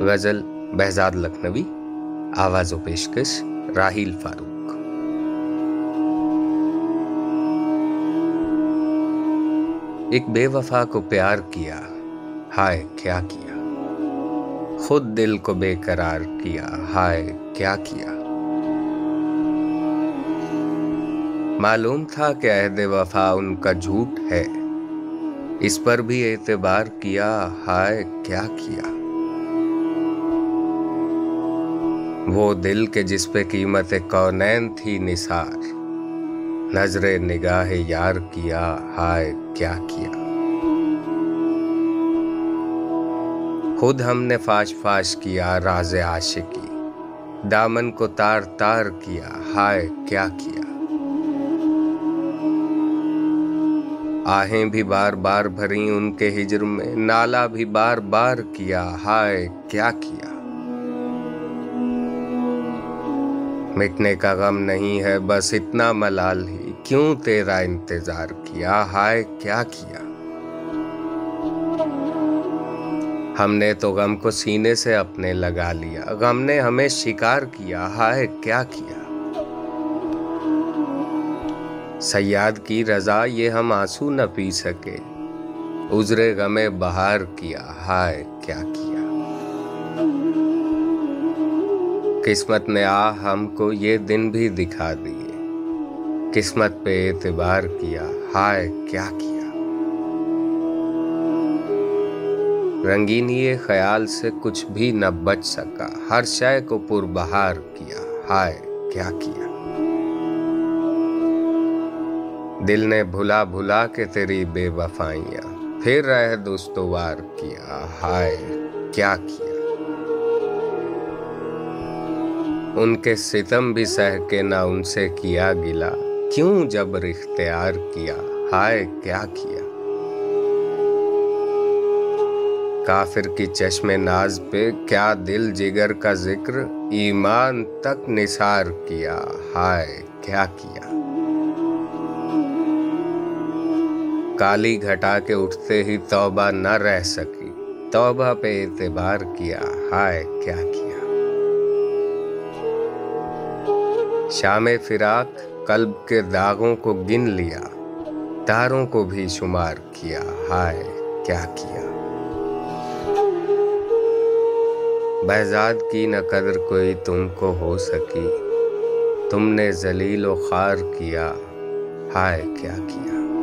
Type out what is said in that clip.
غزل Behzad لکھنوی آواز و پیشکش راہیل فاروق۔ ایک بے وفا کو پیار کیا، ہائے کیا کیا۔ خود دل کو بے قرار کیا، ہائے کیا کیا۔ معلوم تھا کہ عہد وفا ان کا جھوٹ ہے، اس پر بھی اعتبار کیا، ہائے کیا کیا۔ وہ دل کے جس پہ قیمت کونین تھی نثار۔ نظر نگاہ یار کیا، ہائے کیا کیا۔ خود ہم نے فاش فاش کیا راز عاشقی۔ دامن کو تار تار کیا، ہائے کیا کیا۔ آہیں بھی بار بار بھری ان کے ہجر میں، نالا بھی بار بار کیا، ہائے کیا کیا۔ مٹنے کا غم نہیں ہے، بس اتنا ملال ہی۔ کیوں تیرا انتظار کیا؟ ہائے، کیا کیا؟ ہم نے تو غم کو سینے سے اپنے لگا لیا۔ غم نے ہمیں شکار کیا۔ ہائے، کیا کیا؟ سیاد کی رضا یہ ہم آنسو نہ پی سکے۔ عذر غم بہار کیا۔ ہائے، کیا کیا؟ قسمت نے آ ہم کو یہ دن بھی دکھا دیے۔ قسمت پہ اعتبار کیا، ہائے کیا کیا۔ رنگین یہ خیال سے کچھ بھی نہ بچ سکا، ہر شے کو پر بہار کیا، ہائے کیا کیا۔ دل نے بھلا بھلا کے تیری بے وفائیاں، پھر رہ دوستوار کیا، ہائے کیا کیا۔ ان کے ستم بھی سہ کے نہ ان سے کیا گلا۔ کیوں جب اختیار کیا؟ ہائے، کیا کیا؟ کافر کی چشم ناز پہ کیا دل جگر کا ذکر؟ ایمان تک نثار کیا۔ ہائے، کیا کیا؟ کالی گھٹا کے اٹھتے ہی توبہ نہ رہ سکی۔ توبہ پہ اعتبار کیا۔ ہائے، کیا کیا؟ شام فراق قلب کے داغوں کو گن لیا، تاروں کو بھی شمار کیا۔ ہائے، کیا کیا؟ بہزاد کی نہ قدر کوئی تم کو ہو سکی۔ تم نے ذلیل و خار کیا۔ ہائے، کیا کیا؟